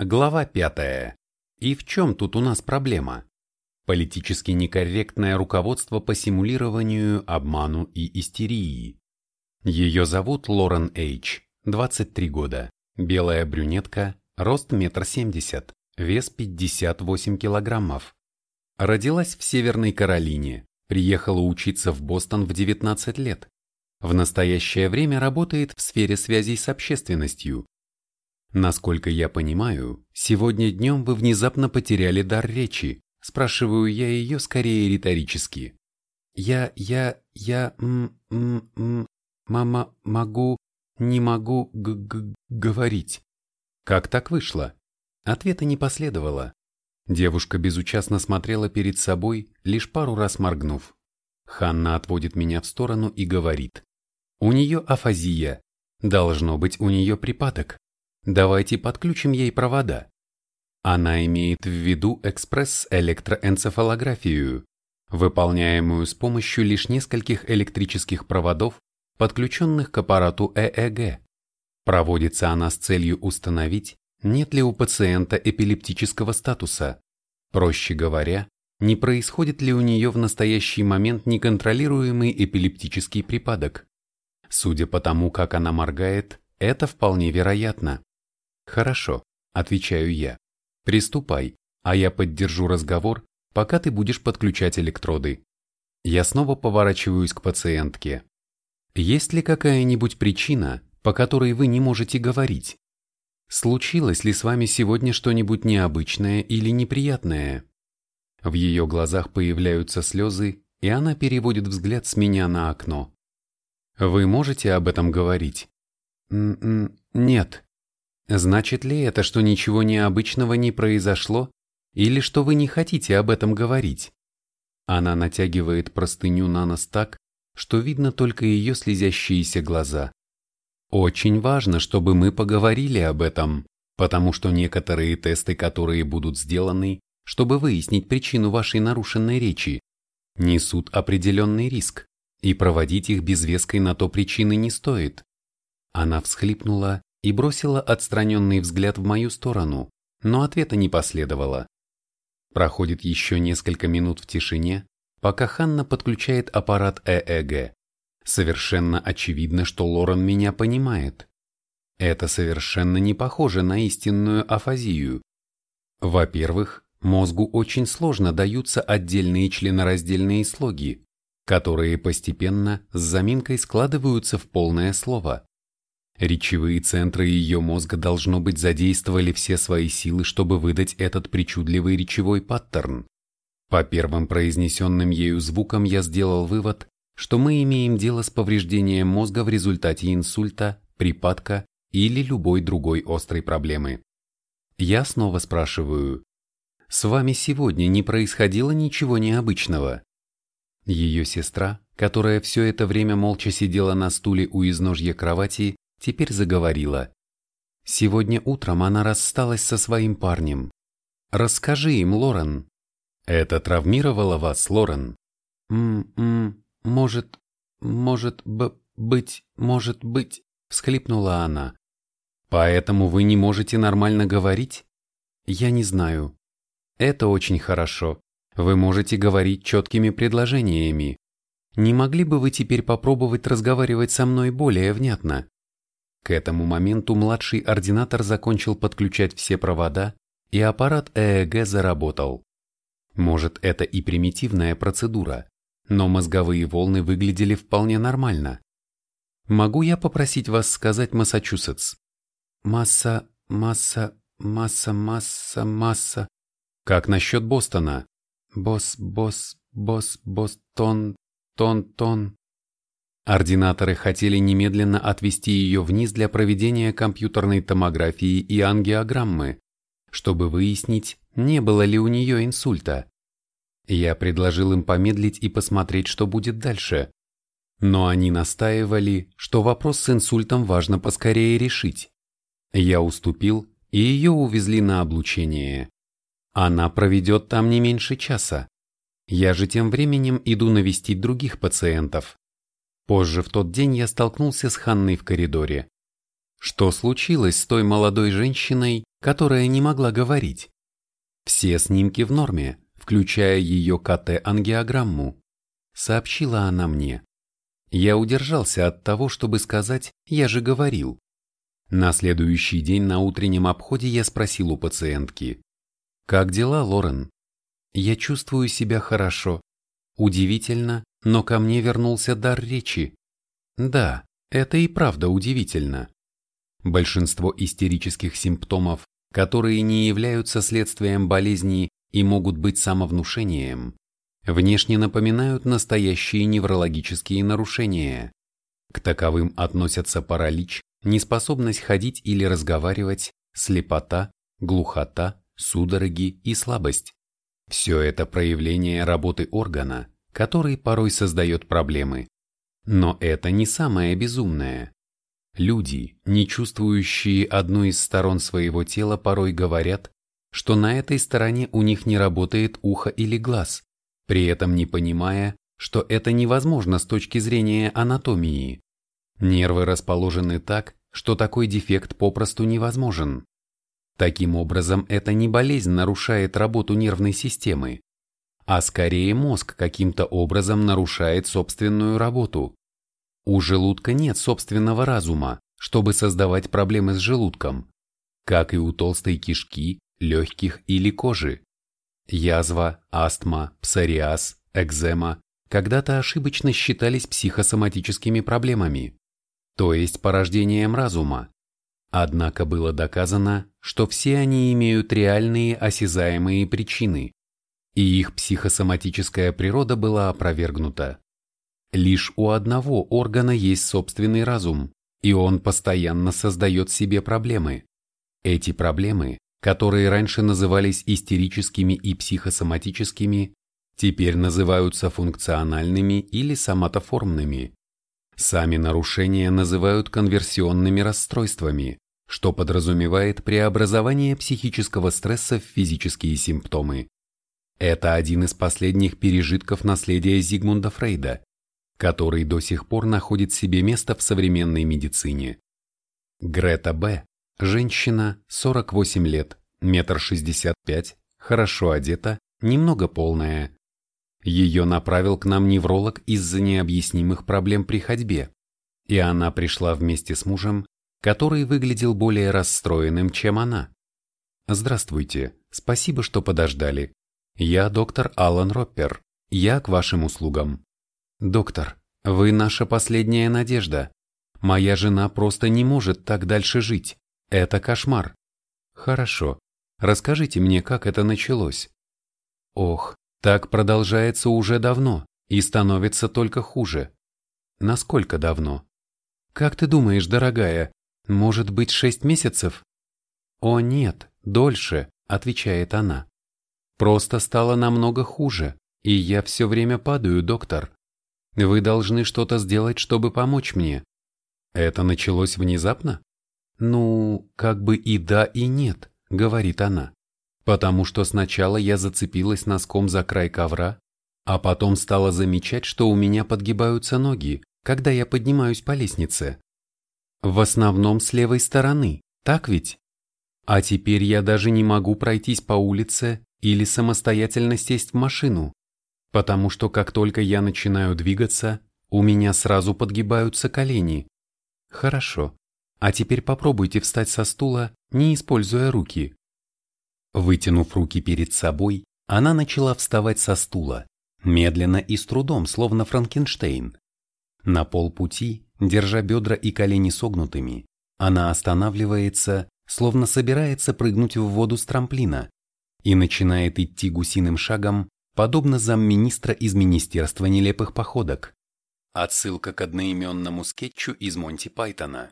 Глава пятая. И в чем тут у нас проблема? Политически некорректное руководство по симулированию, обману и истерии. Ее зовут Лорен Эйч, 23 года, белая брюнетка, рост метр семьдесят, вес 58 килограммов. Родилась в Северной Каролине, приехала учиться в Бостон в 19 лет. В настоящее время работает в сфере связей с общественностью. Насколько я понимаю, сегодня днем вы внезапно потеряли дар речи, спрашиваю я ее скорее риторически. Я, я, я, м, м, м, мама, могу, не могу г -г говорить. Как так вышло? Ответа не последовало. Девушка безучастно смотрела перед собой, лишь пару раз моргнув. Ханна отводит меня в сторону и говорит. У нее афазия. Должно быть у нее припадок. Давайте подключим ей провода. Она имеет в виду экспресс-электроэнцефалографию, выполняемую с помощью лишь нескольких электрических проводов, подключенных к аппарату ЭЭГ. Проводится она с целью установить, нет ли у пациента эпилептического статуса. Проще говоря, не происходит ли у нее в настоящий момент неконтролируемый эпилептический припадок. Судя по тому, как она моргает, это вполне вероятно. Хорошо, отвечаю я. Приступай, а я поддержу разговор, пока ты будешь подключать электроды. Я снова поворачиваюсь к пациентке. Есть ли какая-нибудь причина, по которой вы не можете говорить? Случилось ли с вами сегодня что-нибудь необычное или неприятное? В ее глазах появляются слезы, и она переводит взгляд с меня на окно. Вы можете об этом говорить? Н нет. Значит ли это, что ничего необычного не произошло, или что вы не хотите об этом говорить? Она натягивает простыню на нос так, что видно только ее слезящиеся глаза. Очень важно, чтобы мы поговорили об этом, потому что некоторые тесты, которые будут сделаны, чтобы выяснить причину вашей нарушенной речи, несут определенный риск и проводить их без веской на то причины не стоит. Она всхлипнула и бросила отстраненный взгляд в мою сторону, но ответа не последовало. Проходит еще несколько минут в тишине, пока Ханна подключает аппарат ЭЭГ. Совершенно очевидно, что Лорен меня понимает. Это совершенно не похоже на истинную афазию. Во-первых, мозгу очень сложно даются отдельные членораздельные слоги, которые постепенно с заминкой складываются в полное слово. Речевые центры ее мозга должно быть задействовали все свои силы, чтобы выдать этот причудливый речевой паттерн. По первым произнесенным ею звукам я сделал вывод, что мы имеем дело с повреждением мозга в результате инсульта, припадка или любой другой острой проблемы. Я снова спрашиваю, с вами сегодня не происходило ничего необычного? Ее сестра, которая все это время молча сидела на стуле у изножья кровати, теперь заговорила. Сегодня утром она рассталась со своим парнем. Расскажи им, Лорен. Это травмировало вас, Лорен? М-м, может, может быть, может быть, всхлипнула она. Поэтому вы не можете нормально говорить? Я не знаю. Это очень хорошо. Вы можете говорить четкими предложениями. Не могли бы вы теперь попробовать разговаривать со мной более внятно? К этому моменту младший ординатор закончил подключать все провода, и аппарат ЭЭГ заработал. Может, это и примитивная процедура, но мозговые волны выглядели вполне нормально. Могу я попросить вас сказать Массачусетс? Масса, масса, масса, масса, масса. Как насчет Бостона? Босс, босс, босс, босс, тон, тон, тон. Ординаторы хотели немедленно отвести ее вниз для проведения компьютерной томографии и ангиограммы, чтобы выяснить, не было ли у нее инсульта. Я предложил им помедлить и посмотреть, что будет дальше. Но они настаивали, что вопрос с инсультом важно поскорее решить. Я уступил, и ее увезли на облучение. Она проведет там не меньше часа. Я же тем временем иду навестить других пациентов. Позже в тот день я столкнулся с Ханной в коридоре. Что случилось с той молодой женщиной, которая не могла говорить? Все снимки в норме, включая ее КТ-ангиограмму, сообщила она мне. Я удержался от того, чтобы сказать «я же говорил». На следующий день на утреннем обходе я спросил у пациентки. «Как дела, Лорен?» «Я чувствую себя хорошо. Удивительно, но ко мне вернулся дар речи. Да, это и правда удивительно. Большинство истерических симптомов, которые не являются следствием болезни и могут быть самовнушением, внешне напоминают настоящие неврологические нарушения. К таковым относятся паралич, неспособность ходить или разговаривать, слепота, глухота, судороги и слабость. Все это проявление работы органа, который порой создает проблемы. Но это не самое безумное. Люди, не чувствующие одну из сторон своего тела, порой говорят, что на этой стороне у них не работает ухо или глаз, при этом не понимая, что это невозможно с точки зрения анатомии. Нервы расположены так, что такой дефект попросту невозможен. Таким образом, это не болезнь нарушает работу нервной системы, а скорее мозг каким-то образом нарушает собственную работу. У желудка нет собственного разума, чтобы создавать проблемы с желудком, как и у толстой кишки, легких или кожи. Язва, астма, псориаз, экзема когда-то ошибочно считались психосоматическими проблемами, то есть порождением разума. Однако было доказано, что все они имеют реальные осязаемые причины, и их психосоматическая природа была опровергнута. Лишь у одного органа есть собственный разум, и он постоянно создает себе проблемы. Эти проблемы, которые раньше назывались истерическими и психосоматическими, теперь называются функциональными или соматоформными. Сами нарушения называют конверсионными расстройствами, что подразумевает преобразование психического стресса в физические симптомы. Это один из последних пережитков наследия Зигмунда Фрейда, который до сих пор находит себе место в современной медицине. Грета Б. Женщина, 48 лет, метр шестьдесят пять, хорошо одета, немного полная. Ее направил к нам невролог из-за необъяснимых проблем при ходьбе, и она пришла вместе с мужем, который выглядел более расстроенным, чем она. Здравствуйте, спасибо, что подождали. Я доктор Алан Роппер, я к вашим услугам. «Доктор, вы наша последняя надежда. Моя жена просто не может так дальше жить. Это кошмар». «Хорошо. Расскажите мне, как это началось». «Ох, так продолжается уже давно и становится только хуже». «Насколько давно?» «Как ты думаешь, дорогая, может быть шесть месяцев?» «О нет, дольше», — отвечает она. «Просто стало намного хуже, и я все время падаю, доктор. Вы должны что-то сделать, чтобы помочь мне. Это началось внезапно? Ну, как бы и да, и нет, говорит она. Потому что сначала я зацепилась носком за край ковра, а потом стала замечать, что у меня подгибаются ноги, когда я поднимаюсь по лестнице. В основном с левой стороны, так ведь? А теперь я даже не могу пройтись по улице или самостоятельно сесть в машину потому что как только я начинаю двигаться, у меня сразу подгибаются колени. Хорошо, а теперь попробуйте встать со стула, не используя руки. Вытянув руки перед собой, она начала вставать со стула, медленно и с трудом, словно Франкенштейн. На полпути, держа бедра и колени согнутыми, она останавливается, словно собирается прыгнуть в воду с трамплина, и начинает идти гусиным шагом, подобно замминистра из Министерства нелепых походок. Отсылка к одноименному скетчу из Монти Пайтона.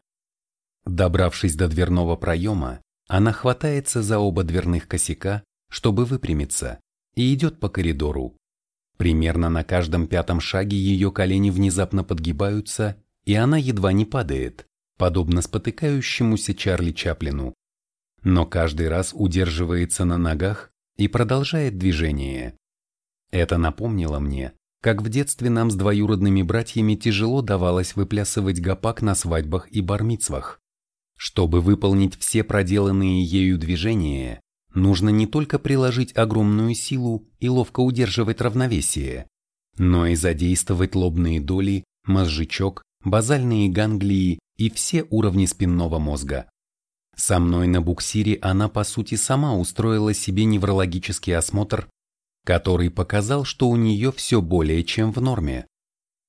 Добравшись до дверного проема, она хватается за оба дверных косяка, чтобы выпрямиться, и идет по коридору. Примерно на каждом пятом шаге ее колени внезапно подгибаются, и она едва не падает, подобно спотыкающемуся Чарли Чаплину. Но каждый раз удерживается на ногах и продолжает движение. Это напомнило мне, как в детстве нам с двоюродными братьями тяжело давалось выплясывать гопак на свадьбах и бармицвах. Чтобы выполнить все проделанные ею движения, нужно не только приложить огромную силу и ловко удерживать равновесие, но и задействовать лобные доли, мозжечок, базальные ганглии и все уровни спинного мозга. Со мной на буксире она по сути сама устроила себе неврологический осмотр, который показал, что у нее все более чем в норме.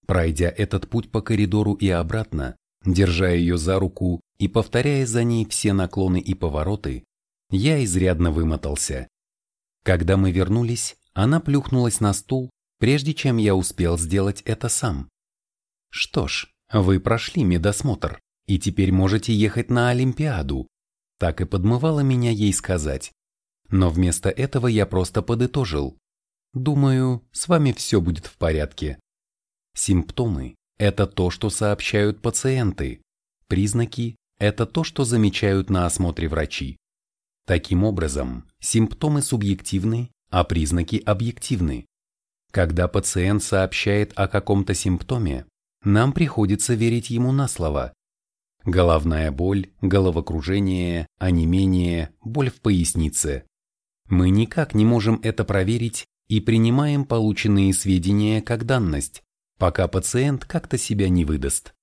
Пройдя этот путь по коридору и обратно, держа ее за руку и повторяя за ней все наклоны и повороты, я изрядно вымотался. Когда мы вернулись, она плюхнулась на стул, прежде чем я успел сделать это сам. Что ж, вы прошли медосмотр, и теперь можете ехать на Олимпиаду. Так и подмывало меня ей сказать. Но вместо этого я просто подытожил. Думаю, с вами все будет в порядке. Симптомы – это то, что сообщают пациенты. Признаки – это то, что замечают на осмотре врачи. Таким образом, симптомы субъективны, а признаки объективны. Когда пациент сообщает о каком-то симптоме, нам приходится верить ему на слово. Головная боль, головокружение, онемение, боль в пояснице. Мы никак не можем это проверить и принимаем полученные сведения как данность пока пациент как-то себя не выдаст.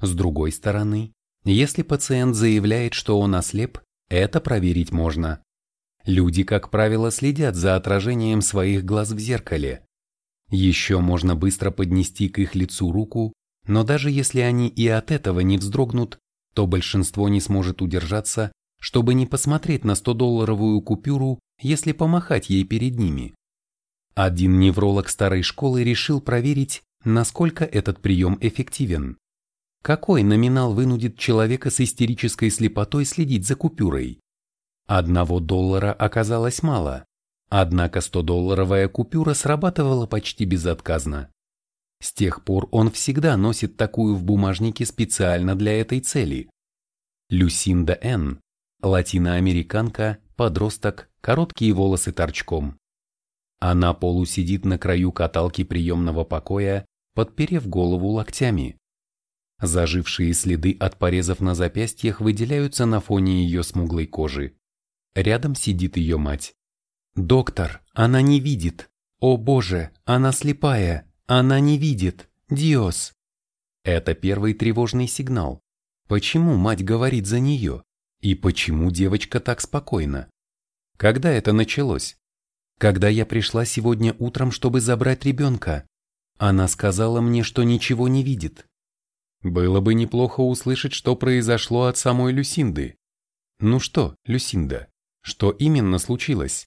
С другой стороны, если пациент заявляет, что он ослеп, это проверить можно. Люди, как правило, следят за отражением своих глаз в зеркале. Еще можно быстро поднести к их лицу руку, но даже если они и от этого не вздрогнут, то большинство не сможет удержаться, чтобы не посмотреть на 100-долларовую купюру, если помахать ей перед ними. Один невролог старой школы решил проверить, насколько этот прием эффективен. Какой номинал вынудит человека с истерической слепотой следить за купюрой? Одного доллара оказалось мало, однако 100-долларовая купюра срабатывала почти безотказно. С тех пор он всегда носит такую в бумажнике специально для этой цели. Люсинда Н. Латиноамериканка, подросток, короткие волосы торчком. Она полусидит на краю каталки приемного покоя подперев голову локтями. Зажившие следы от порезов на запястьях выделяются на фоне ее смуглой кожи. Рядом сидит ее мать. «Доктор, она не видит! О боже, она слепая! Она не видит! Диос!» Это первый тревожный сигнал. Почему мать говорит за нее? И почему девочка так спокойна? Когда это началось? Когда я пришла сегодня утром, чтобы забрать ребенка, она сказала мне, что ничего не видит. Было бы неплохо услышать, что произошло от самой Люсинды. Ну что, Люсинда, что именно случилось?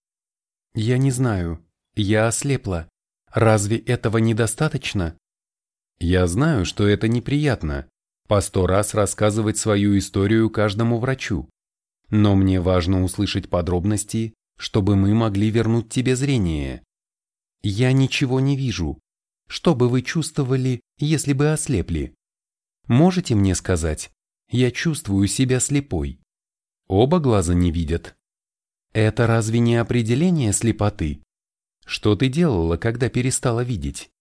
Я не знаю. Я ослепла. Разве этого недостаточно? Я знаю, что это неприятно. По сто раз рассказывать свою историю каждому врачу. Но мне важно услышать подробности, чтобы мы могли вернуть тебе зрение. Я ничего не вижу. Что бы вы чувствовали, если бы ослепли? Можете мне сказать? Я чувствую себя слепой. Оба глаза не видят. Это разве не определение слепоты? Что ты делала, когда перестала видеть?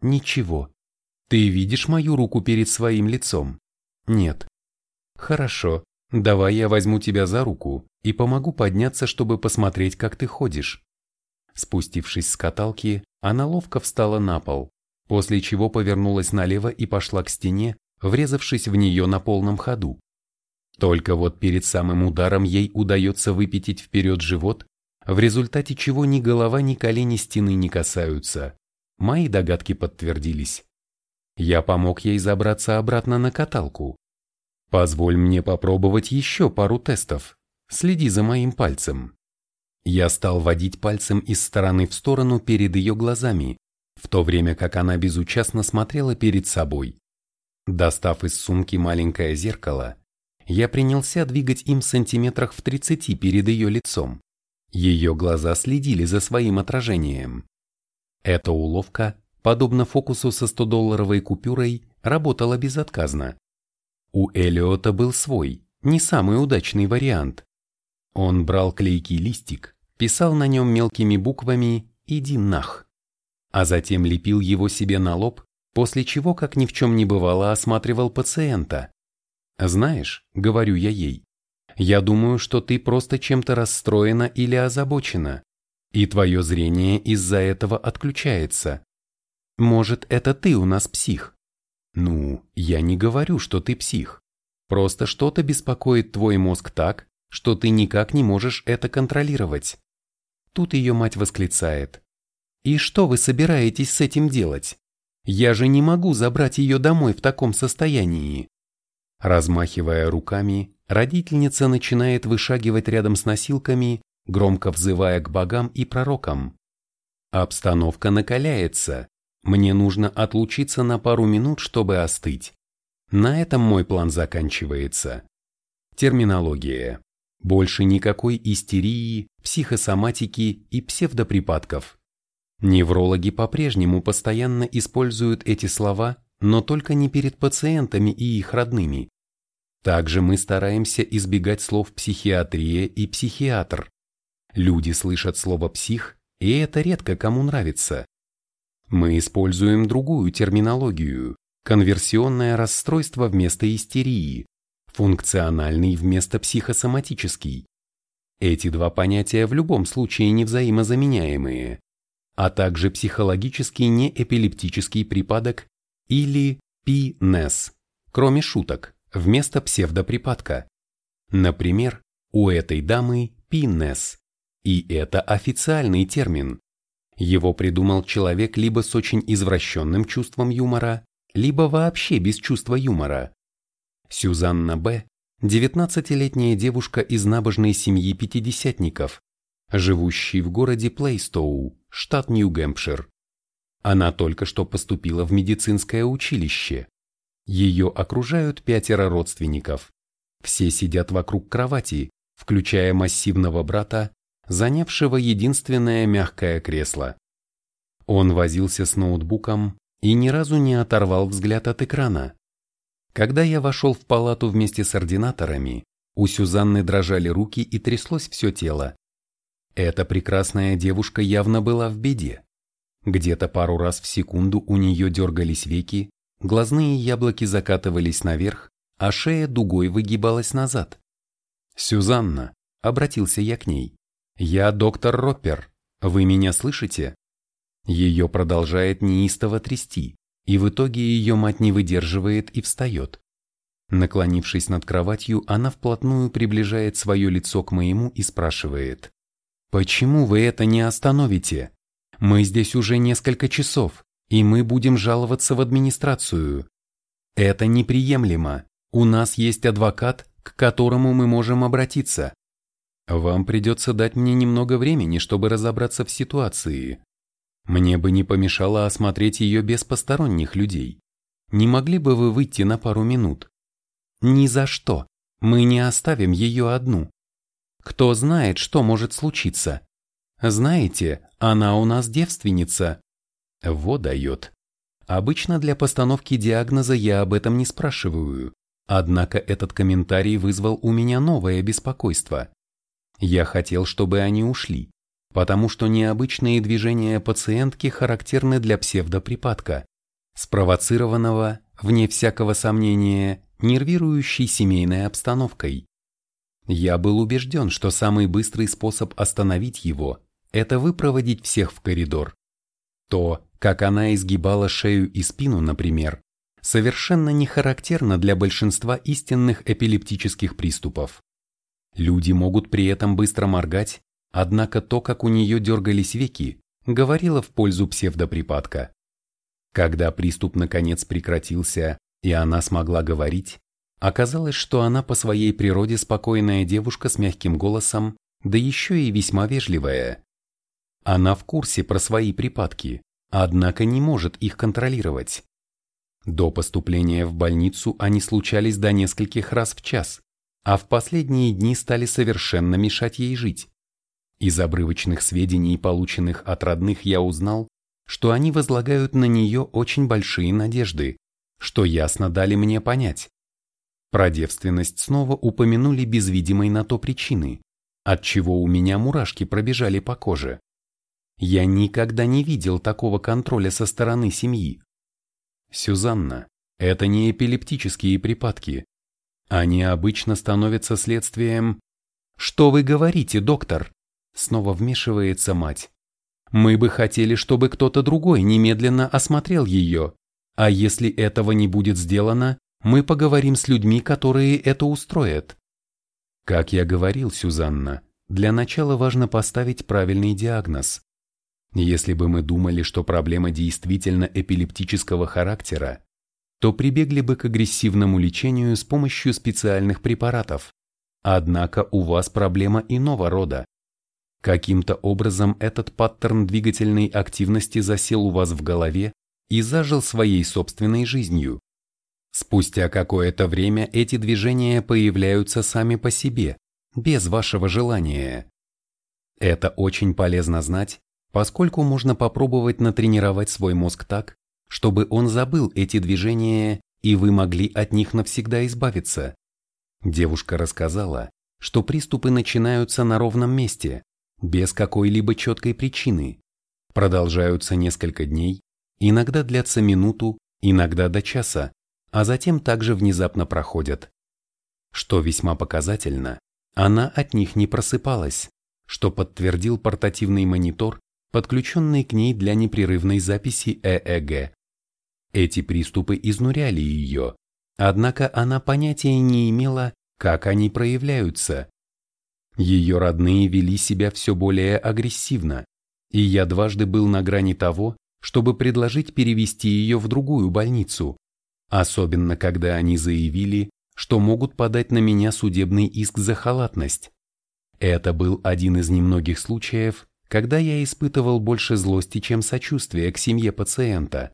Ничего. Ты видишь мою руку перед своим лицом? Нет. Хорошо, давай я возьму тебя за руку и помогу подняться, чтобы посмотреть, как ты ходишь. Спустившись с каталки, она ловко встала на пол, после чего повернулась налево и пошла к стене, врезавшись в нее на полном ходу. Только вот перед самым ударом ей удается выпятить вперед живот, в результате чего ни голова, ни колени стены не касаются. Мои догадки подтвердились. Я помог ей забраться обратно на каталку. Позволь мне попробовать еще пару тестов. Следи за моим пальцем. Я стал водить пальцем из стороны в сторону перед ее глазами, в то время как она безучастно смотрела перед собой. Достав из сумки маленькое зеркало, я принялся двигать им сантиметрах в тридцати перед ее лицом. Ее глаза следили за своим отражением. Эта уловка, подобно фокусу со 100-долларовой купюрой, работала безотказно. У Элиота был свой, не самый удачный вариант. Он брал клейкий листик, писал на нем мелкими буквами «Иди нах», а затем лепил его себе на лоб, после чего, как ни в чем не бывало, осматривал пациента. Знаешь, говорю я ей, я думаю, что ты просто чем-то расстроена или озабочена, и твое зрение из-за этого отключается. Может, это ты у нас псих? Ну, я не говорю, что ты псих. Просто что-то беспокоит твой мозг так, что ты никак не можешь это контролировать. Тут ее мать восклицает. И что вы собираетесь с этим делать? Я же не могу забрать ее домой в таком состоянии. Размахивая руками, родительница начинает вышагивать рядом с носилками, громко взывая к богам и пророкам. Обстановка накаляется. Мне нужно отлучиться на пару минут, чтобы остыть. На этом мой план заканчивается. Терминология. Больше никакой истерии, психосоматики и псевдоприпадков. Неврологи по-прежнему постоянно используют эти слова, но только не перед пациентами и их родными. Также мы стараемся избегать слов психиатрия и психиатр. Люди слышат слово «псих», и это редко кому нравится. Мы используем другую терминологию – конверсионное расстройство вместо истерии, функциональный вместо психосоматический. Эти два понятия в любом случае не взаимозаменяемые, а также психологический неэпилептический припадок или ПНС, кроме шуток вместо псевдоприпадка. Например, у этой дамы пиннес, и это официальный термин. Его придумал человек либо с очень извращенным чувством юмора, либо вообще без чувства юмора. Сюзанна Б. 19-летняя девушка из набожной семьи пятидесятников, живущей в городе Плейстоу, штат Нью-Гэмпшир. Она только что поступила в медицинское училище. Ее окружают пятеро родственников. Все сидят вокруг кровати, включая массивного брата, занявшего единственное мягкое кресло. Он возился с ноутбуком и ни разу не оторвал взгляд от экрана. Когда я вошел в палату вместе с ординаторами, у Сюзанны дрожали руки и тряслось все тело. Эта прекрасная девушка явно была в беде. Где-то пару раз в секунду у нее дергались веки, Глазные яблоки закатывались наверх, а шея дугой выгибалась назад. «Сюзанна», — обратился я к ней, — «я доктор Роппер. Вы меня слышите?» Ее продолжает неистово трясти, и в итоге ее мать не выдерживает и встает. Наклонившись над кроватью, она вплотную приближает свое лицо к моему и спрашивает. «Почему вы это не остановите? Мы здесь уже несколько часов и мы будем жаловаться в администрацию. Это неприемлемо. У нас есть адвокат, к которому мы можем обратиться. Вам придется дать мне немного времени, чтобы разобраться в ситуации. Мне бы не помешало осмотреть ее без посторонних людей. Не могли бы вы выйти на пару минут? Ни за что. Мы не оставим ее одну. Кто знает, что может случиться. Знаете, она у нас девственница, во дает. Обычно для постановки диагноза я об этом не спрашиваю, однако этот комментарий вызвал у меня новое беспокойство. Я хотел, чтобы они ушли, потому что необычные движения пациентки характерны для псевдоприпадка, спровоцированного, вне всякого сомнения, нервирующей семейной обстановкой. Я был убежден, что самый быстрый способ остановить его – это выпроводить всех в коридор. То, как она изгибала шею и спину, например, совершенно не характерно для большинства истинных эпилептических приступов. Люди могут при этом быстро моргать, однако то, как у нее дергались веки, говорило в пользу псевдоприпадка. Когда приступ наконец прекратился, и она смогла говорить, оказалось, что она по своей природе спокойная девушка с мягким голосом, да еще и весьма вежливая. Она в курсе про свои припадки, однако не может их контролировать. До поступления в больницу они случались до нескольких раз в час, а в последние дни стали совершенно мешать ей жить. Из обрывочных сведений, полученных от родных, я узнал, что они возлагают на нее очень большие надежды, что ясно дали мне понять. Про девственность снова упомянули без видимой на то причины, от чего у меня мурашки пробежали по коже. Я никогда не видел такого контроля со стороны семьи. Сюзанна, это не эпилептические припадки. Они обычно становятся следствием... «Что вы говорите, доктор?» Снова вмешивается мать. «Мы бы хотели, чтобы кто-то другой немедленно осмотрел ее. А если этого не будет сделано, мы поговорим с людьми, которые это устроят». Как я говорил, Сюзанна, для начала важно поставить правильный диагноз. Если бы мы думали, что проблема действительно эпилептического характера, то прибегли бы к агрессивному лечению с помощью специальных препаратов. Однако у вас проблема иного рода. Каким-то образом этот паттерн двигательной активности засел у вас в голове и зажил своей собственной жизнью. Спустя какое-то время эти движения появляются сами по себе, без вашего желания. Это очень полезно знать, поскольку можно попробовать натренировать свой мозг так, чтобы он забыл эти движения и вы могли от них навсегда избавиться. Девушка рассказала, что приступы начинаются на ровном месте, без какой-либо четкой причины, продолжаются несколько дней, иногда длятся минуту, иногда до часа, а затем также внезапно проходят. Что весьма показательно, она от них не просыпалась, что подтвердил портативный монитор, подключенный к ней для непрерывной записи ЭЭГ. Эти приступы изнуряли ее, однако она понятия не имела, как они проявляются. Ее родные вели себя все более агрессивно, и я дважды был на грани того, чтобы предложить перевести ее в другую больницу, особенно когда они заявили, что могут подать на меня судебный иск за халатность. Это был один из немногих случаев, когда я испытывал больше злости, чем сочувствия к семье пациента.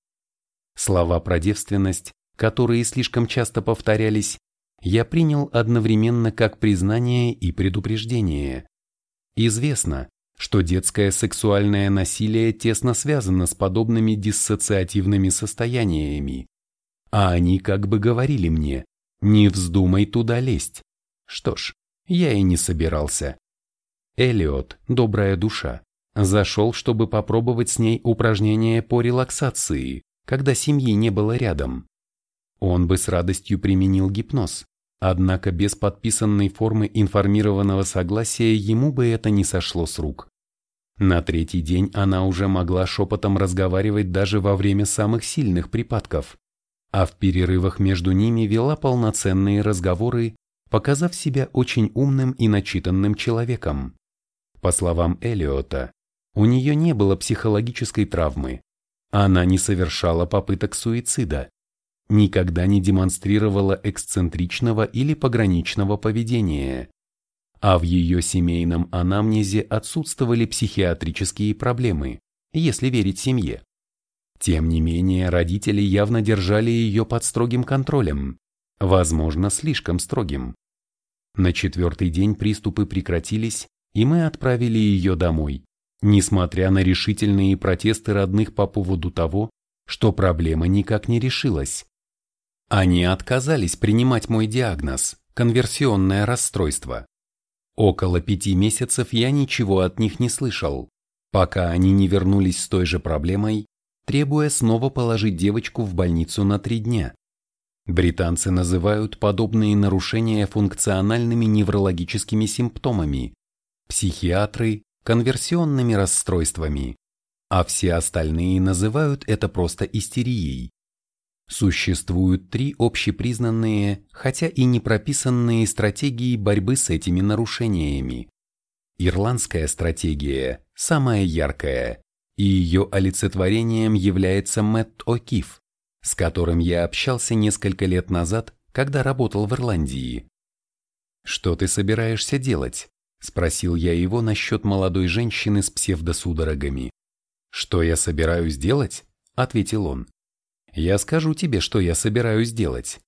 Слова про девственность, которые слишком часто повторялись, я принял одновременно как признание и предупреждение. Известно, что детское сексуальное насилие тесно связано с подобными диссоциативными состояниями. А они как бы говорили мне, не вздумай туда лезть. Что ж, я и не собирался. Элиот, добрая душа, Зашел, чтобы попробовать с ней упражнения по релаксации, когда семьи не было рядом. Он бы с радостью применил гипноз, однако без подписанной формы информированного согласия ему бы это не сошло с рук. На третий день она уже могла шепотом разговаривать даже во время самых сильных припадков, а в перерывах между ними вела полноценные разговоры, показав себя очень умным и начитанным человеком. По словам Элиота, у нее не было психологической травмы. Она не совершала попыток суицида, никогда не демонстрировала эксцентричного или пограничного поведения. А в ее семейном анамнезе отсутствовали психиатрические проблемы, если верить семье. Тем не менее, родители явно держали ее под строгим контролем, возможно, слишком строгим. На четвертый день приступы прекратились, и мы отправили ее домой несмотря на решительные протесты родных по поводу того, что проблема никак не решилась. Они отказались принимать мой диагноз – конверсионное расстройство. Около пяти месяцев я ничего от них не слышал, пока они не вернулись с той же проблемой, требуя снова положить девочку в больницу на три дня. Британцы называют подобные нарушения функциональными неврологическими симптомами. Психиатры конверсионными расстройствами, а все остальные называют это просто истерией. Существуют три общепризнанные, хотя и не прописанные стратегии борьбы с этими нарушениями. Ирландская стратегия – самая яркая, и ее олицетворением является Мэтт О'Кифф, с которым я общался несколько лет назад, когда работал в Ирландии. Что ты собираешься делать? Спросил я его насчет молодой женщины с псевдосудорогами. «Что я собираюсь делать?» – ответил он. «Я скажу тебе, что я собираюсь делать.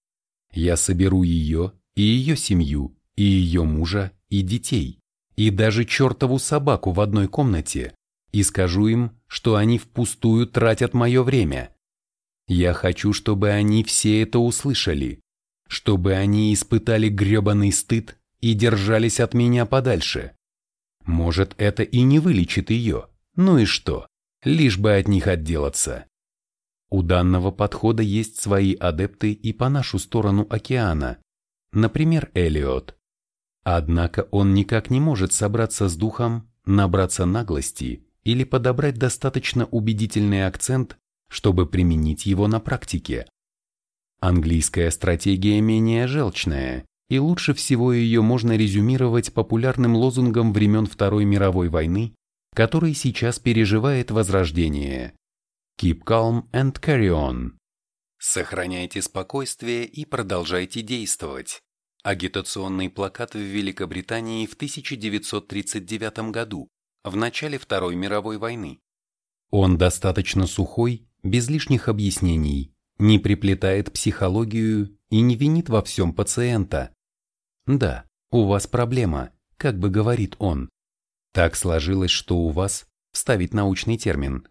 Я соберу ее и ее семью, и ее мужа, и детей, и даже чертову собаку в одной комнате, и скажу им, что они впустую тратят мое время. Я хочу, чтобы они все это услышали, чтобы они испытали гребаный стыд и держались от меня подальше. Может, это и не вылечит ее, ну и что, лишь бы от них отделаться. У данного подхода есть свои адепты и по нашу сторону океана, например, Элиот. Однако он никак не может собраться с духом, набраться наглости или подобрать достаточно убедительный акцент, чтобы применить его на практике. Английская стратегия менее желчная, и лучше всего ее можно резюмировать популярным лозунгом времен Второй мировой войны, который сейчас переживает возрождение. Keep calm and carry on. Сохраняйте спокойствие и продолжайте действовать. Агитационный плакат в Великобритании в 1939 году, в начале Второй мировой войны. Он достаточно сухой, без лишних объяснений, не приплетает психологию и не винит во всем пациента. Да, у вас проблема, как бы говорит он. Так сложилось, что у вас, вставить научный термин,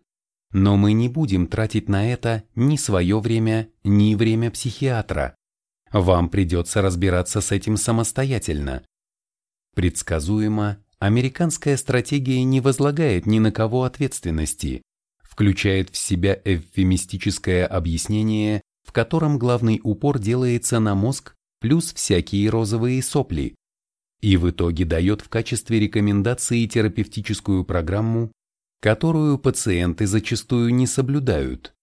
но мы не будем тратить на это ни свое время, ни время психиатра. Вам придется разбираться с этим самостоятельно. Предсказуемо, американская стратегия не возлагает ни на кого ответственности, включает в себя эвфемистическое объяснение, в котором главный упор делается на мозг плюс всякие розовые сопли, и в итоге дает в качестве рекомендации терапевтическую программу, которую пациенты зачастую не соблюдают.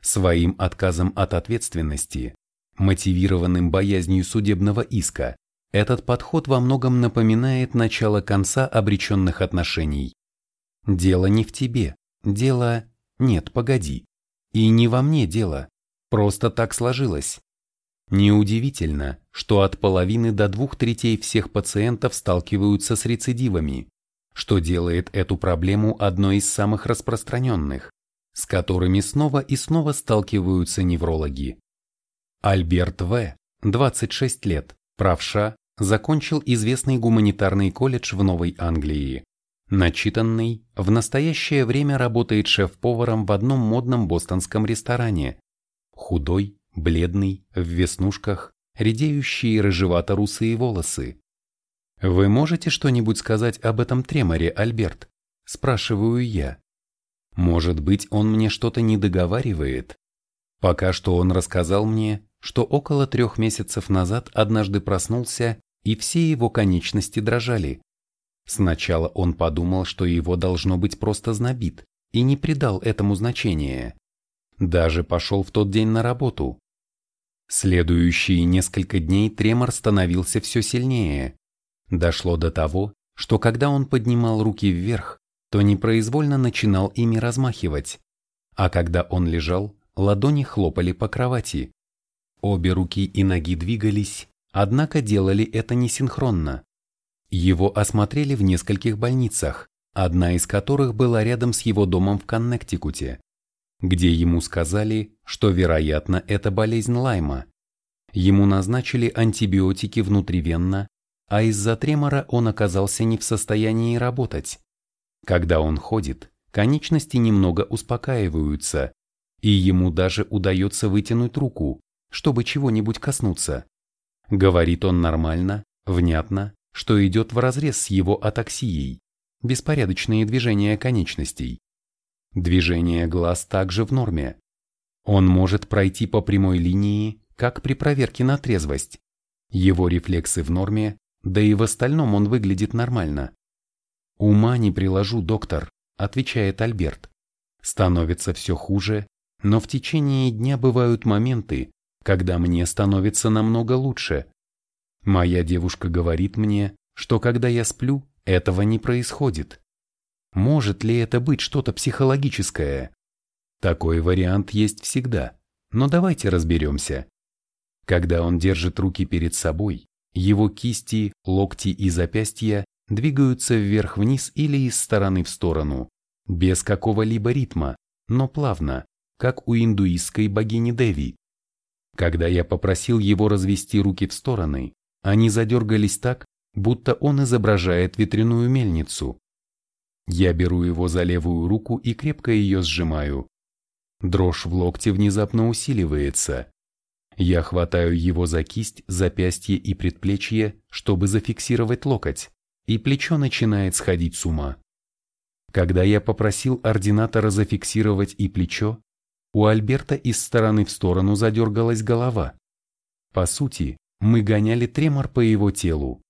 Своим отказом от ответственности, мотивированным боязнью судебного иска, этот подход во многом напоминает начало конца обреченных отношений. Дело не в тебе, дело... Нет, погоди. И не во мне дело, просто так сложилось. Неудивительно, что от половины до двух третей всех пациентов сталкиваются с рецидивами, что делает эту проблему одной из самых распространенных, с которыми снова и снова сталкиваются неврологи. Альберт В., 26 лет, правша, закончил известный гуманитарный колледж в Новой Англии. Начитанный, в настоящее время работает шеф-поваром в одном модном бостонском ресторане. Худой, бледный, в веснушках, редеющие рыжевато-русые волосы. «Вы можете что-нибудь сказать об этом треморе, Альберт?» – спрашиваю я. Может быть, он мне что-то не договаривает? Пока что он рассказал мне, что около трех месяцев назад однажды проснулся, и все его конечности дрожали. Сначала он подумал, что его должно быть просто знобит, и не придал этому значения. Даже пошел в тот день на работу. Следующие несколько дней тремор становился все сильнее, Дошло до того, что когда он поднимал руки вверх, то непроизвольно начинал ими размахивать, а когда он лежал, ладони хлопали по кровати. Обе руки и ноги двигались, однако делали это несинхронно. Его осмотрели в нескольких больницах, одна из которых была рядом с его домом в Коннектикуте, где ему сказали, что, вероятно, это болезнь Лайма. Ему назначили антибиотики внутривенно а из-за тремора он оказался не в состоянии работать. Когда он ходит, конечности немного успокаиваются, и ему даже удается вытянуть руку, чтобы чего-нибудь коснуться. Говорит он нормально, внятно, что идет вразрез с его атаксией, беспорядочные движения конечностей. Движение глаз также в норме. Он может пройти по прямой линии, как при проверке на трезвость. Его рефлексы в норме, да и в остальном он выглядит нормально. «Ума не приложу, доктор», – отвечает Альберт. «Становится все хуже, но в течение дня бывают моменты, когда мне становится намного лучше. Моя девушка говорит мне, что когда я сплю, этого не происходит. Может ли это быть что-то психологическое? Такой вариант есть всегда, но давайте разберемся. Когда он держит руки перед собой, его кисти, локти и запястья двигаются вверх-вниз или из стороны в сторону, без какого-либо ритма, но плавно, как у индуистской богини Деви. Когда я попросил его развести руки в стороны, они задергались так, будто он изображает ветряную мельницу. Я беру его за левую руку и крепко ее сжимаю. Дрожь в локте внезапно усиливается, я хватаю его за кисть, запястье и предплечье, чтобы зафиксировать локоть, и плечо начинает сходить с ума. Когда я попросил ординатора зафиксировать и плечо, у Альберта из стороны в сторону задергалась голова. По сути, мы гоняли тремор по его телу.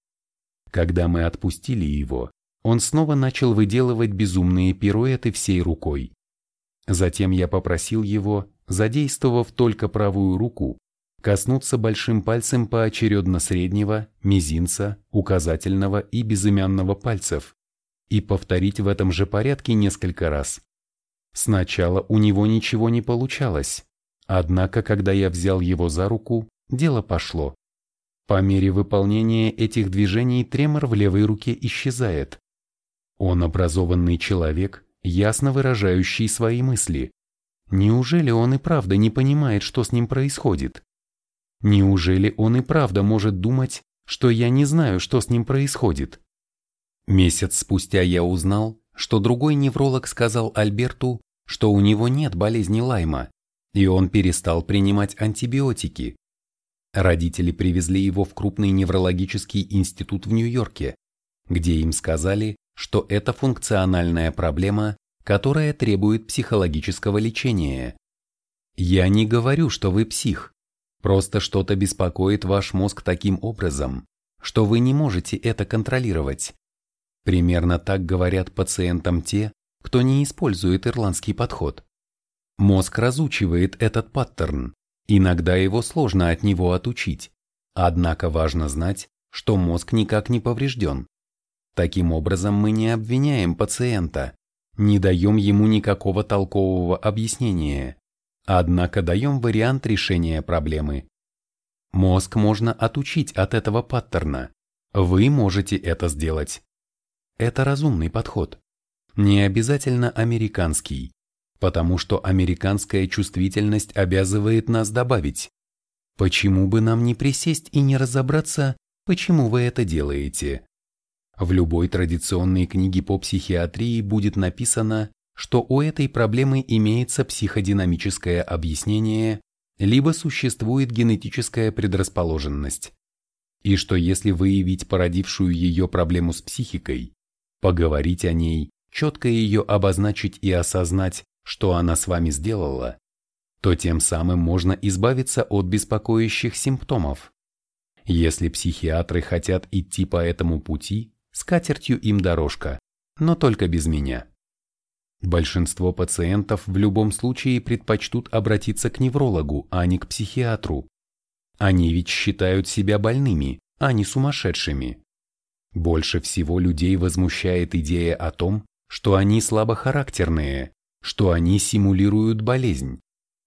Когда мы отпустили его, он снова начал выделывать безумные пируэты всей рукой. Затем я попросил его, задействовав только правую руку, коснуться большим пальцем поочередно среднего, мизинца, указательного и безымянного пальцев и повторить в этом же порядке несколько раз. Сначала у него ничего не получалось, однако когда я взял его за руку, дело пошло. По мере выполнения этих движений тремор в левой руке исчезает. Он образованный человек, ясно выражающий свои мысли. Неужели он и правда не понимает, что с ним происходит? Неужели он и правда может думать, что я не знаю, что с ним происходит? Месяц спустя я узнал, что другой невролог сказал Альберту, что у него нет болезни Лайма, и он перестал принимать антибиотики. Родители привезли его в крупный неврологический институт в Нью-Йорке, где им сказали, что это функциональная проблема, которая требует психологического лечения. Я не говорю, что вы псих, просто что-то беспокоит ваш мозг таким образом, что вы не можете это контролировать. Примерно так говорят пациентам те, кто не использует ирландский подход. Мозг разучивает этот паттерн, иногда его сложно от него отучить, однако важно знать, что мозг никак не поврежден. Таким образом мы не обвиняем пациента, не даем ему никакого толкового объяснения, однако даем вариант решения проблемы. Мозг можно отучить от этого паттерна. Вы можете это сделать. Это разумный подход. Не обязательно американский, потому что американская чувствительность обязывает нас добавить. Почему бы нам не присесть и не разобраться, почему вы это делаете? В любой традиционной книге по психиатрии будет написано, что у этой проблемы имеется психодинамическое объяснение, либо существует генетическая предрасположенность. И что если выявить породившую ее проблему с психикой, поговорить о ней, четко ее обозначить и осознать, что она с вами сделала, то тем самым можно избавиться от беспокоящих симптомов. Если психиатры хотят идти по этому пути, с катертью им дорожка, но только без меня. Большинство пациентов в любом случае предпочтут обратиться к неврологу, а не к психиатру. Они ведь считают себя больными, а не сумасшедшими. Больше всего людей возмущает идея о том, что они слабохарактерные, что они симулируют болезнь,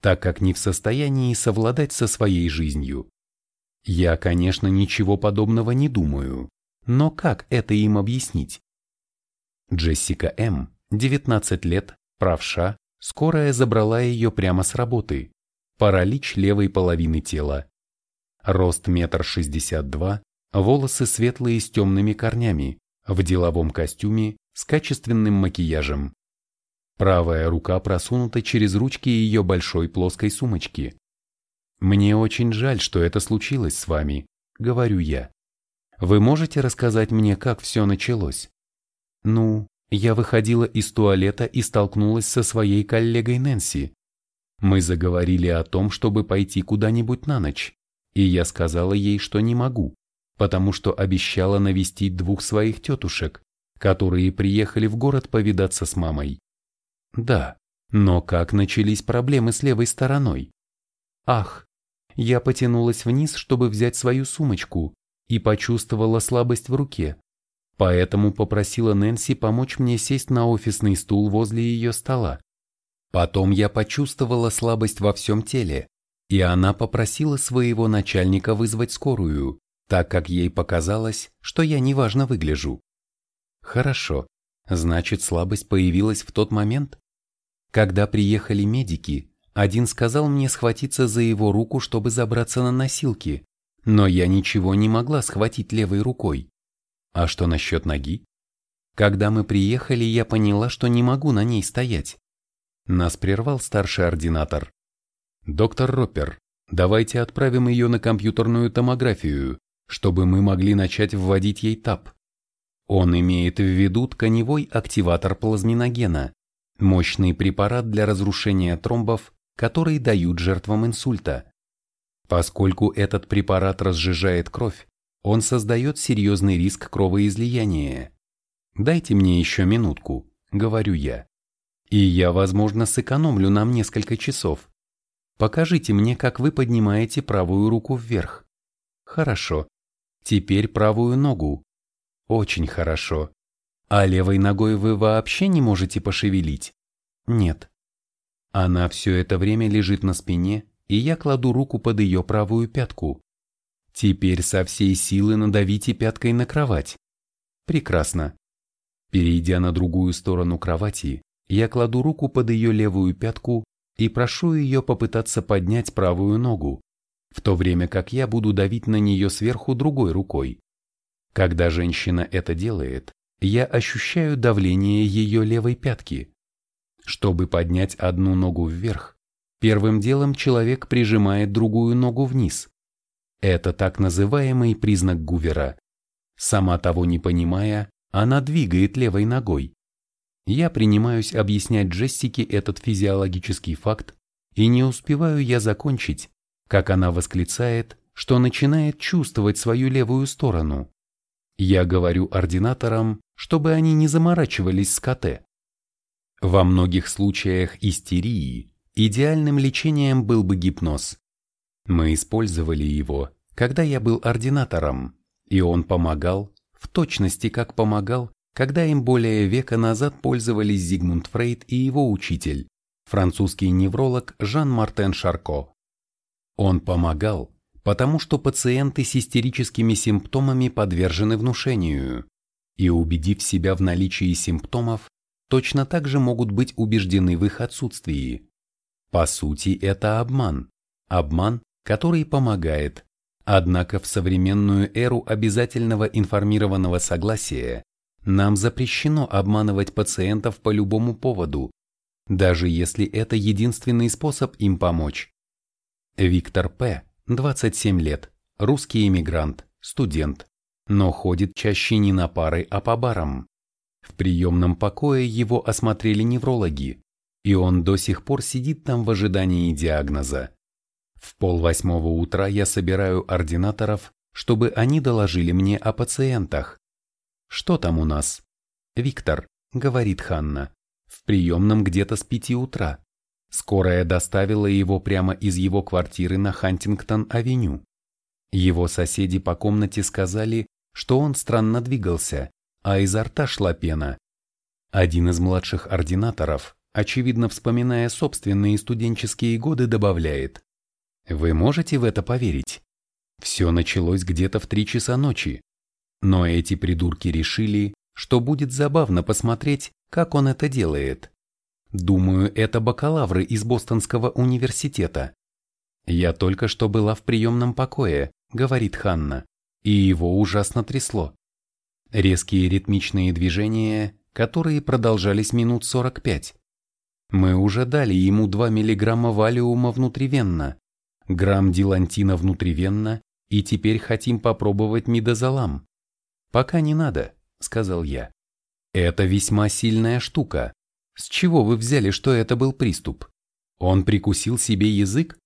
так как не в состоянии совладать со своей жизнью. Я, конечно, ничего подобного не думаю, но как это им объяснить? Джессика М., 19 лет, правша, скорая забрала ее прямо с работы. Паралич левой половины тела. Рост метр шестьдесят два, волосы светлые с темными корнями, в деловом костюме, с качественным макияжем. Правая рука просунута через ручки ее большой плоской сумочки. «Мне очень жаль, что это случилось с вами», — говорю я. «Вы можете рассказать мне, как все началось?» «Ну, я выходила из туалета и столкнулась со своей коллегой Нэнси. Мы заговорили о том, чтобы пойти куда-нибудь на ночь, и я сказала ей, что не могу, потому что обещала навестить двух своих тетушек, которые приехали в город повидаться с мамой. Да, но как начались проблемы с левой стороной? Ах, я потянулась вниз, чтобы взять свою сумочку, и почувствовала слабость в руке. Поэтому попросила Нэнси помочь мне сесть на офисный стул возле ее стола. Потом я почувствовала слабость во всем теле, и она попросила своего начальника вызвать скорую, так как ей показалось, что я неважно выгляжу. Хорошо, значит слабость появилась в тот момент? Когда приехали медики, один сказал мне схватиться за его руку, чтобы забраться на носилки, но я ничего не могла схватить левой рукой. А что насчет ноги? Когда мы приехали, я поняла, что не могу на ней стоять. Нас прервал старший ординатор. «Доктор Роппер, давайте отправим ее на компьютерную томографию, чтобы мы могли начать вводить ей ТАП. Он имеет в виду тканевой активатор плазминогена, мощный препарат для разрушения тромбов, который дают жертвам инсульта. Поскольку этот препарат разжижает кровь, он создает серьезный риск кровоизлияния. «Дайте мне еще минутку», — говорю я. «И я, возможно, сэкономлю нам несколько часов. Покажите мне, как вы поднимаете правую руку вверх». «Хорошо. Теперь правую ногу». «Очень хорошо. А левой ногой вы вообще не можете пошевелить?» «Нет». Она все это время лежит на спине, и я кладу руку под ее правую пятку. Теперь со всей силы надавите пяткой на кровать. Прекрасно. Перейдя на другую сторону кровати, я кладу руку под ее левую пятку и прошу ее попытаться поднять правую ногу, в то время как я буду давить на нее сверху другой рукой. Когда женщина это делает, я ощущаю давление ее левой пятки. Чтобы поднять одну ногу вверх, первым делом человек прижимает другую ногу вниз, это так называемый признак Гувера. Сама того не понимая, она двигает левой ногой. Я принимаюсь объяснять Джессике этот физиологический факт, и не успеваю я закончить, как она восклицает, что начинает чувствовать свою левую сторону. Я говорю ординаторам, чтобы они не заморачивались с КТ. Во многих случаях истерии идеальным лечением был бы гипноз. Мы использовали его, когда я был ординатором, и он помогал, в точности как помогал, когда им более века назад пользовались Зигмунд Фрейд и его учитель, французский невролог Жан-Мартен Шарко. Он помогал, потому что пациенты с истерическими симптомами подвержены внушению, и убедив себя в наличии симптомов, точно так же могут быть убеждены в их отсутствии. По сути, это обман. Обман, который помогает. Однако в современную эру обязательного информированного согласия нам запрещено обманывать пациентов по любому поводу, даже если это единственный способ им помочь. Виктор П., 27 лет, русский иммигрант, студент, но ходит чаще не на пары, а по барам. В приемном покое его осмотрели неврологи, и он до сих пор сидит там в ожидании диагноза. В полвосьмого утра я собираю ординаторов, чтобы они доложили мне о пациентах. Что там у нас? Виктор, говорит Ханна, в приемном где-то с пяти утра. Скорая доставила его прямо из его квартиры на Хантингтон-авеню. Его соседи по комнате сказали, что он странно двигался, а изо рта шла пена. Один из младших ординаторов, очевидно вспоминая собственные студенческие годы, добавляет. Вы можете в это поверить? Все началось где-то в три часа ночи. Но эти придурки решили, что будет забавно посмотреть, как он это делает. Думаю, это бакалавры из Бостонского университета. Я только что была в приемном покое, говорит Ханна, и его ужасно трясло. Резкие ритмичные движения, которые продолжались минут 45. Мы уже дали ему 2 мг валиума внутривенно, грамм дилантина внутривенно и теперь хотим попробовать мидозолам. Пока не надо, сказал я. Это весьма сильная штука. С чего вы взяли, что это был приступ? Он прикусил себе язык?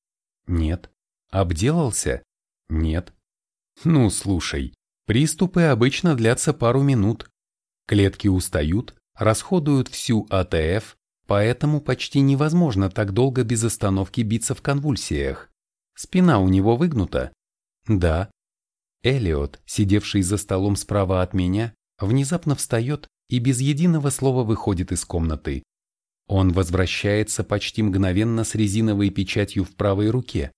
Нет. Обделался? Нет. Ну, слушай, приступы обычно длятся пару минут. Клетки устают, расходуют всю АТФ, поэтому почти невозможно так долго без остановки биться в конвульсиях. Спина у него выгнута? Да. Элиот, сидевший за столом справа от меня, внезапно встает и без единого слова выходит из комнаты. Он возвращается почти мгновенно с резиновой печатью в правой руке,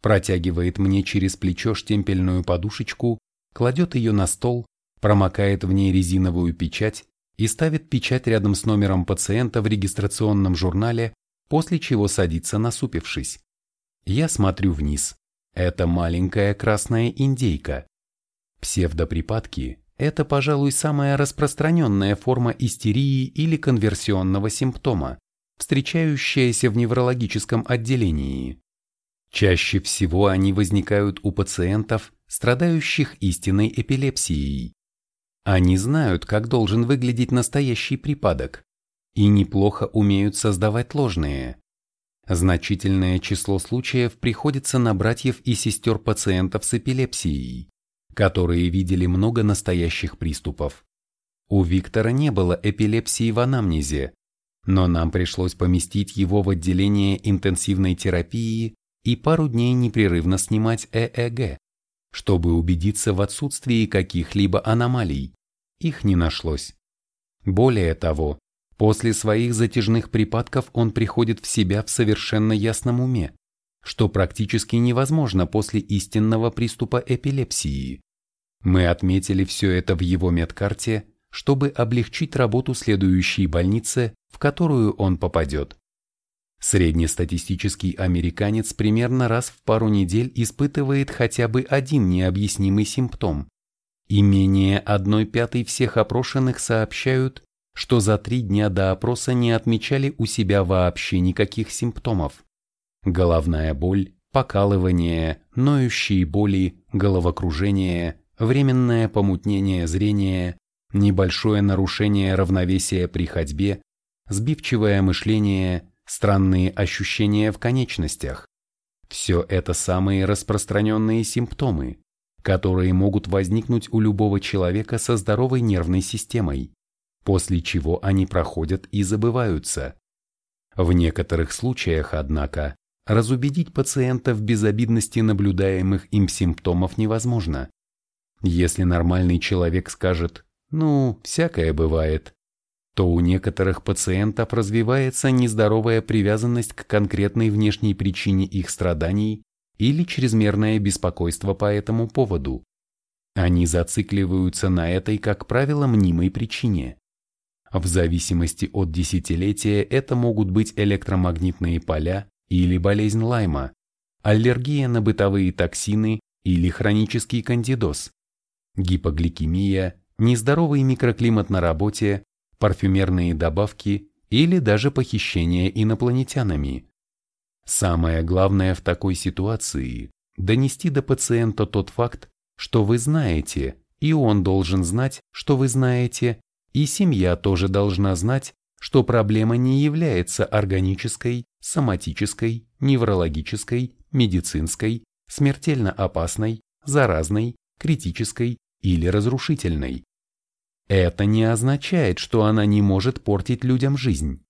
протягивает мне через плечо штемпельную подушечку, кладет ее на стол, промокает в ней резиновую печать и ставит печать рядом с номером пациента в регистрационном журнале, после чего садится насупившись. Я смотрю вниз. Это маленькая красная индейка. Псевдоприпадки – это, пожалуй, самая распространенная форма истерии или конверсионного симптома, встречающаяся в неврологическом отделении. Чаще всего они возникают у пациентов, страдающих истинной эпилепсией. Они знают, как должен выглядеть настоящий припадок, и неплохо умеют создавать ложные. Значительное число случаев приходится на братьев и сестер пациентов с эпилепсией, которые видели много настоящих приступов. У Виктора не было эпилепсии в анамнезе, но нам пришлось поместить его в отделение интенсивной терапии и пару дней непрерывно снимать ЭЭГ, чтобы убедиться в отсутствии каких-либо аномалий. Их не нашлось. Более того, после своих затяжных припадков он приходит в себя в совершенно ясном уме, что практически невозможно после истинного приступа эпилепсии. Мы отметили все это в его медкарте чтобы облегчить работу следующей больнице, в которую он попадет. Среднестатистический американец примерно раз в пару недель испытывает хотя бы один необъяснимый симптом, и менее одной пятой всех опрошенных сообщают, что за три дня до опроса не отмечали у себя вообще никаких симптомов. Головная боль, покалывание, ноющие боли, головокружение, временное помутнение зрения, небольшое нарушение равновесия при ходьбе, сбивчивое мышление, странные ощущения в конечностях. Все это самые распространенные симптомы, которые могут возникнуть у любого человека со здоровой нервной системой, после чего они проходят и забываются. В некоторых случаях, однако, разубедить пациента в безобидности наблюдаемых им симптомов невозможно. Если нормальный человек скажет ну, всякое бывает, то у некоторых пациентов развивается нездоровая привязанность к конкретной внешней причине их страданий или чрезмерное беспокойство по этому поводу. Они зацикливаются на этой, как правило, мнимой причине. В зависимости от десятилетия это могут быть электромагнитные поля или болезнь Лайма, аллергия на бытовые токсины или хронический кандидоз, гипогликемия нездоровый микроклимат на работе, парфюмерные добавки или даже похищение инопланетянами. Самое главное в такой ситуации – донести до пациента тот факт, что вы знаете, и он должен знать, что вы знаете, и семья тоже должна знать, что проблема не является органической, соматической, неврологической, медицинской, смертельно опасной, заразной, критической или разрушительной. Это не означает, что она не может портить людям жизнь.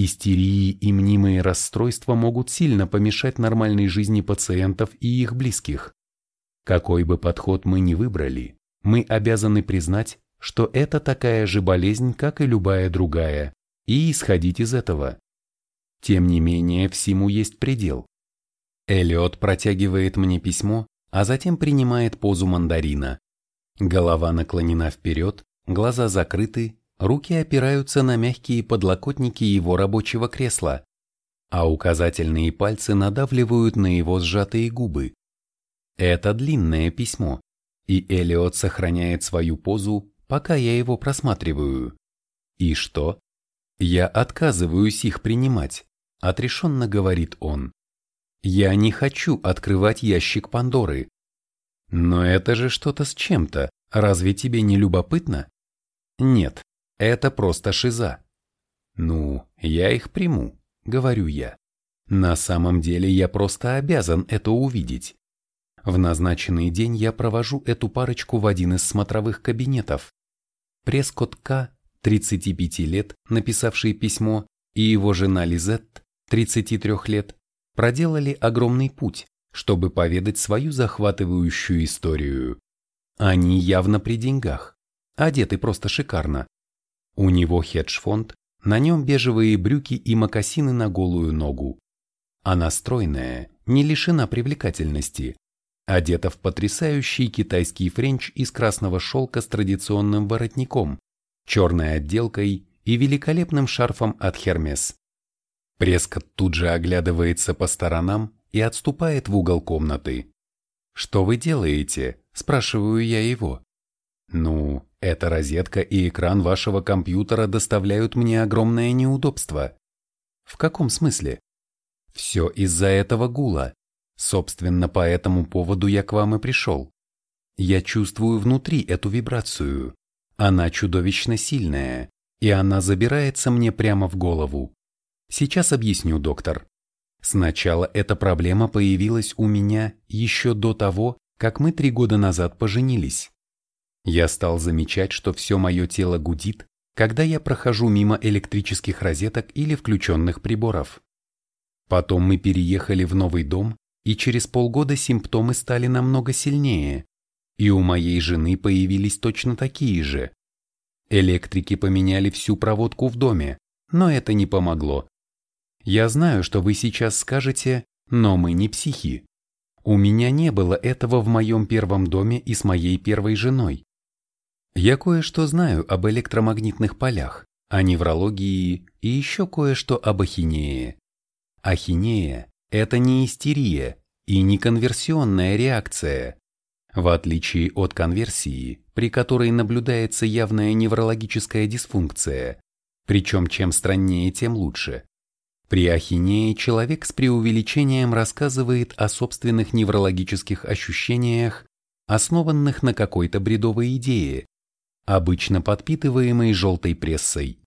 Истерии и мнимые расстройства могут сильно помешать нормальной жизни пациентов и их близких. Какой бы подход мы ни выбрали, мы обязаны признать, что это такая же болезнь, как и любая другая, и исходить из этого. Тем не менее, всему есть предел. Эллиот протягивает мне письмо, а затем принимает позу мандарина. Голова наклонена вперед, глаза закрыты, руки опираются на мягкие подлокотники его рабочего кресла, а указательные пальцы надавливают на его сжатые губы. Это длинное письмо, и Элиот сохраняет свою позу, пока я его просматриваю. И что? Я отказываюсь их принимать, отрешенно говорит он. Я не хочу открывать ящик Пандоры. Но это же что-то с чем-то, разве тебе не любопытно? Нет, это просто шиза. Ну, я их приму, говорю я. На самом деле я просто обязан это увидеть. В назначенный день я провожу эту парочку в один из смотровых кабинетов. Прескотт К, 35 лет, написавший письмо, и его жена Лизет, 33 лет, проделали огромный путь, чтобы поведать свою захватывающую историю. Они явно при деньгах одетый просто шикарно. У него хедж-фонд, на нем бежевые брюки и мокасины на голую ногу. Она стройная, не лишена привлекательности, одета в потрясающий китайский френч из красного шелка с традиционным воротником, черной отделкой и великолепным шарфом от Хермес. Прескотт тут же оглядывается по сторонам и отступает в угол комнаты. «Что вы делаете?» – спрашиваю я его. «Ну, эта розетка и экран вашего компьютера доставляют мне огромное неудобство. В каком смысле? Все из-за этого гула. Собственно, по этому поводу я к вам и пришел. Я чувствую внутри эту вибрацию. Она чудовищно сильная, и она забирается мне прямо в голову. Сейчас объясню, доктор. Сначала эта проблема появилась у меня еще до того, как мы три года назад поженились. Я стал замечать, что все мое тело гудит, когда я прохожу мимо электрических розеток или включенных приборов. Потом мы переехали в новый дом, и через полгода симптомы стали намного сильнее, и у моей жены появились точно такие же. Электрики поменяли всю проводку в доме, но это не помогло. Я знаю, что вы сейчас скажете, но мы не психи. У меня не было этого в моем первом доме и с моей первой женой. Я кое-что знаю об электромагнитных полях, о неврологии и еще кое-что об ахинее. Ахинея – это не истерия и не конверсионная реакция. В отличие от конверсии, при которой наблюдается явная неврологическая дисфункция, причем чем страннее, тем лучше. При ахинее человек с преувеличением рассказывает о собственных неврологических ощущениях, основанных на какой-то бредовой идее, обычно подпитываемой желтой прессой.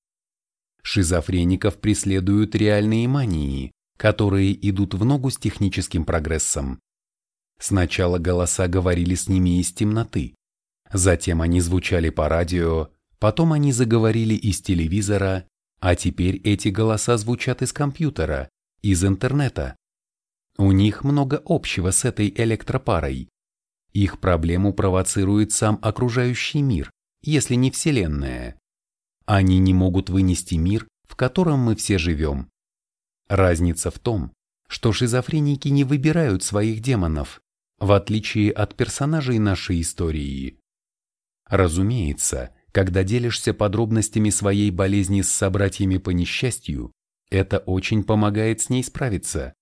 Шизофреников преследуют реальные мании, которые идут в ногу с техническим прогрессом. Сначала голоса говорили с ними из темноты, затем они звучали по радио, потом они заговорили из телевизора, а теперь эти голоса звучат из компьютера, из интернета. У них много общего с этой электропарой. Их проблему провоцирует сам окружающий мир, если не Вселенная. Они не могут вынести мир, в котором мы все живем. Разница в том, что шизофреники не выбирают своих демонов, в отличие от персонажей нашей истории. Разумеется, когда делишься подробностями своей болезни с собратьями по несчастью, это очень помогает с ней справиться.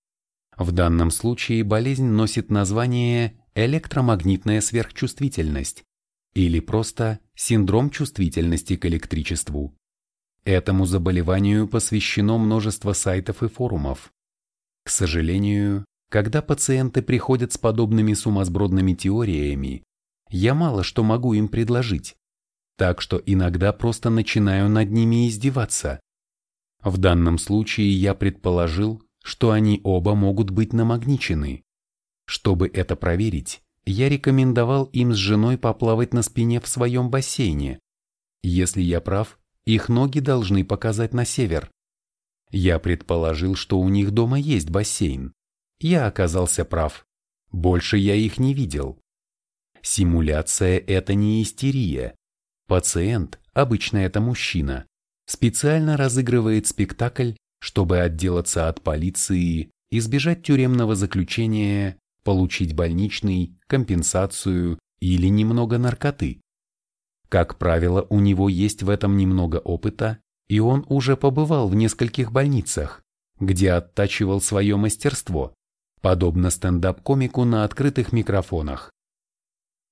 В данном случае болезнь носит название электромагнитная сверхчувствительность или просто синдром чувствительности к электричеству. Этому заболеванию посвящено множество сайтов и форумов. К сожалению, когда пациенты приходят с подобными сумасбродными теориями, я мало что могу им предложить так что иногда просто начинаю над ними издеваться. В данном случае я предположил, что они оба могут быть намагничены. Чтобы это проверить, я рекомендовал им с женой поплавать на спине в своем бассейне. Если я прав, их ноги должны показать на север. Я предположил, что у них дома есть бассейн. Я оказался прав. Больше я их не видел. Симуляция – это не истерия. Пациент, обычно это мужчина, специально разыгрывает спектакль, чтобы отделаться от полиции, избежать тюремного заключения, получить больничный, компенсацию или немного наркоты. Как правило, у него есть в этом немного опыта, и он уже побывал в нескольких больницах, где оттачивал свое мастерство, подобно стендап-комику на открытых микрофонах.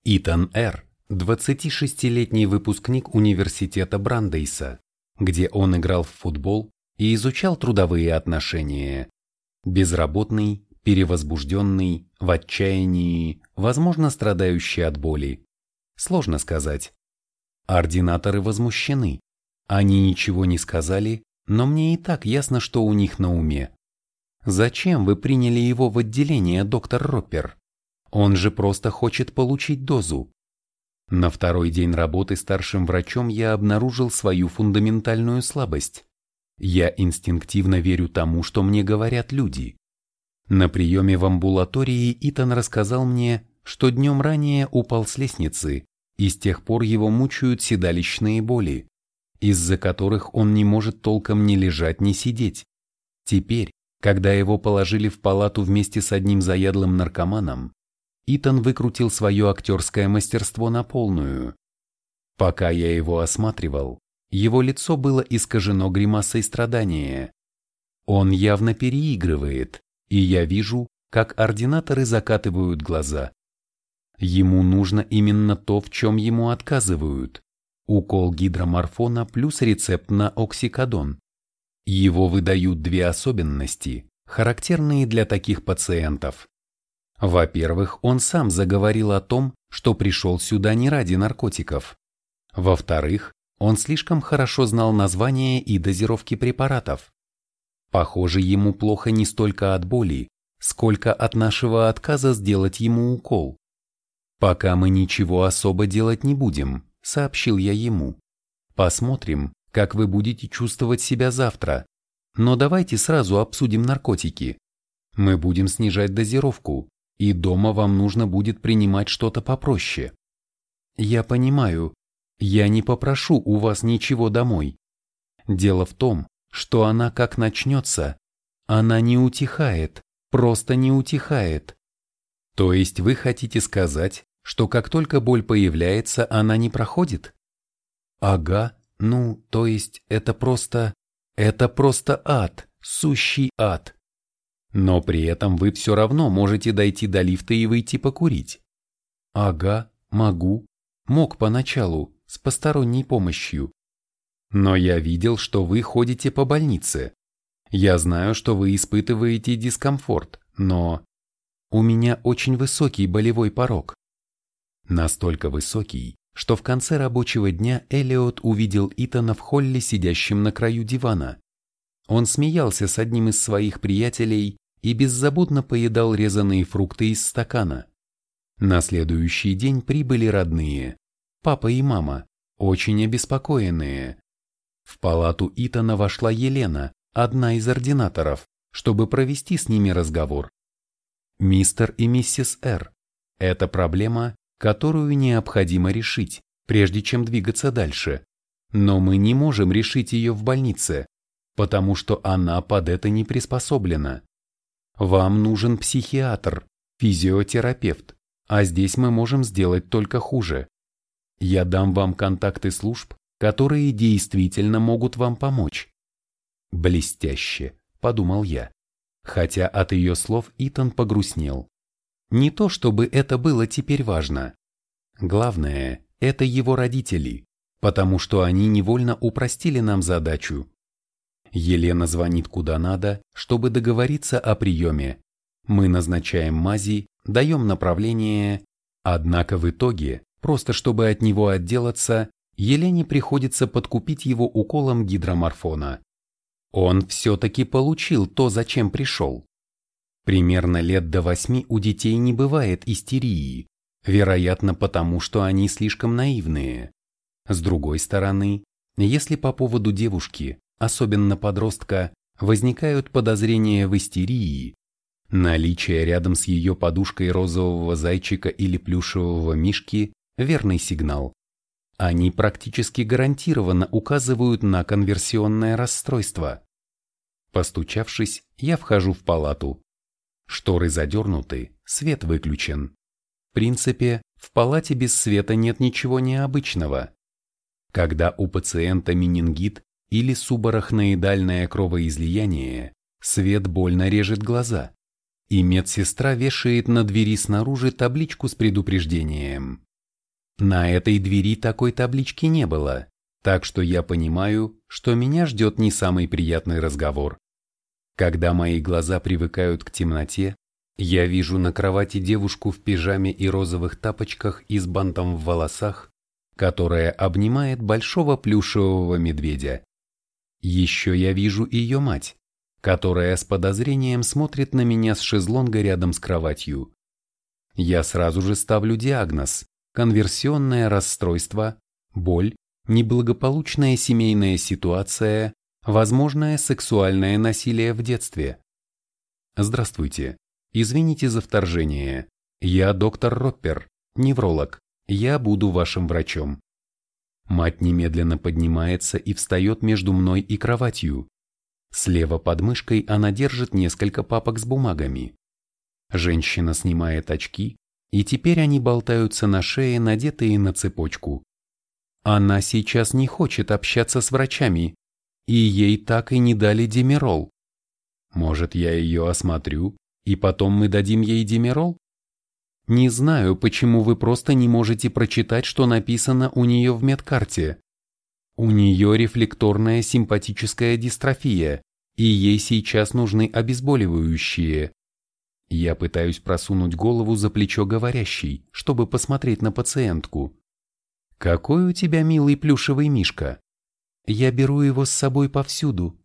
Итан Р 26-летний выпускник университета Брандейса, где он играл в футбол и изучал трудовые отношения. Безработный, перевозбужденный, в отчаянии, возможно, страдающий от боли. Сложно сказать. Ординаторы возмущены. Они ничего не сказали, но мне и так ясно, что у них на уме. Зачем вы приняли его в отделение, доктор Роппер? Он же просто хочет получить дозу. На второй день работы старшим врачом я обнаружил свою фундаментальную слабость. Я инстинктивно верю тому, что мне говорят люди. На приеме в амбулатории Итан рассказал мне, что днем ранее упал с лестницы, и с тех пор его мучают седалищные боли, из-за которых он не может толком ни лежать, ни сидеть. Теперь, когда его положили в палату вместе с одним заядлым наркоманом, Итан выкрутил свое актерское мастерство на полную. Пока я его осматривал, его лицо было искажено гримасой страдания. Он явно переигрывает, и я вижу, как ординаторы закатывают глаза. Ему нужно именно то, в чем ему отказывают. Укол гидроморфона плюс рецепт на оксикодон. Его выдают две особенности, характерные для таких пациентов. Во-первых, он сам заговорил о том, что пришел сюда не ради наркотиков. Во-вторых, он слишком хорошо знал названия и дозировки препаратов. Похоже, ему плохо не столько от боли, сколько от нашего отказа сделать ему укол. «Пока мы ничего особо делать не будем», — сообщил я ему. «Посмотрим, как вы будете чувствовать себя завтра. Но давайте сразу обсудим наркотики. Мы будем снижать дозировку, и дома вам нужно будет принимать что-то попроще». «Я понимаю. Я не попрошу у вас ничего домой. Дело в том, что она как начнется, она не утихает, просто не утихает. То есть вы хотите сказать, что как только боль появляется, она не проходит? Ага, ну, то есть это просто... Это просто ад, сущий ад. Но при этом вы все равно можете дойти до лифта и выйти покурить. Ага, могу. Мог поначалу, с посторонней помощью. Но я видел, что вы ходите по больнице. Я знаю, что вы испытываете дискомфорт, но... У меня очень высокий болевой порог. Настолько высокий, что в конце рабочего дня Элиот увидел Итана в холле, сидящим на краю дивана. Он смеялся с одним из своих приятелей и беззаботно поедал резаные фрукты из стакана. На следующий день прибыли родные, папа и мама, очень обеспокоенные. В палату Итана вошла Елена, одна из ординаторов, чтобы провести с ними разговор. Мистер и миссис Р. Это проблема, которую необходимо решить, прежде чем двигаться дальше. Но мы не можем решить ее в больнице, потому что она под это не приспособлена. Вам нужен психиатр, физиотерапевт, а здесь мы можем сделать только хуже. Я дам вам контакты служб, которые действительно могут вам помочь. Блестяще, подумал я, хотя от ее слов Итан погрустнел. Не то чтобы это было теперь важно. Главное, это его родители, потому что они невольно упростили нам задачу. Елена звонит куда надо, чтобы договориться о приеме. Мы назначаем мази, даем направление, однако в итоге, просто чтобы от него отделаться, Елене приходится подкупить его уколом гидроморфона. Он все-таки получил то, зачем пришел. Примерно лет до восьми у детей не бывает истерии, вероятно потому, что они слишком наивные. С другой стороны, если по поводу девушки, особенно подростка, возникают подозрения в истерии, наличие рядом с ее подушкой розового зайчика или плюшевого мишки – верный сигнал. Они практически гарантированно указывают на конверсионное расстройство. Постучавшись, я вхожу в палату. Шторы задернуты, свет выключен. В принципе, в палате без света нет ничего необычного. Когда у пациента менингит или субарахноидальное кровоизлияние, свет больно режет глаза, и медсестра вешает на двери снаружи табличку с предупреждением. На этой двери такой таблички не было, так что я понимаю, что меня ждет не самый приятный разговор. Когда мои глаза привыкают к темноте, я вижу на кровати девушку в пижаме и розовых тапочках и с бантом в волосах, которая обнимает большого плюшевого медведя. Еще я вижу ее мать, которая с подозрением смотрит на меня с шезлонга рядом с кроватью. Я сразу же ставлю диагноз конверсионное расстройство, боль, неблагополучная семейная ситуация, возможное сексуальное насилие в детстве. Здравствуйте. Извините за вторжение. Я доктор Роппер, невролог. Я буду вашим врачом. Мать немедленно поднимается и встает между мной и кроватью. Слева под мышкой она держит несколько папок с бумагами. Женщина снимает очки, и теперь они болтаются на шее, надетые на цепочку. Она сейчас не хочет общаться с врачами, и ей так и не дали демерол. Может, я ее осмотрю, и потом мы дадим ей демерол? Не знаю, почему вы просто не можете прочитать, что написано у нее в медкарте. У нее рефлекторная симпатическая дистрофия, и ей сейчас нужны обезболивающие. Я пытаюсь просунуть голову за плечо говорящей, чтобы посмотреть на пациентку. «Какой у тебя милый плюшевый мишка!» «Я беру его с собой повсюду.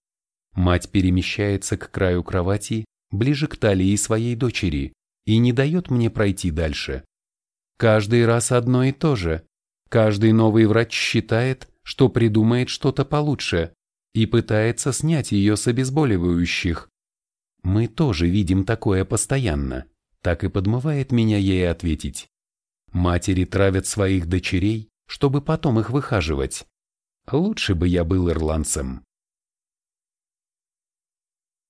Мать перемещается к краю кровати, ближе к талии своей дочери, и не дает мне пройти дальше. Каждый раз одно и то же. Каждый новый врач считает, что придумает что-то получше и пытается снять ее с обезболивающих. Мы тоже видим такое постоянно. Так и подмывает меня ей ответить. Матери травят своих дочерей, чтобы потом их выхаживать. Лучше бы я был ирландцем.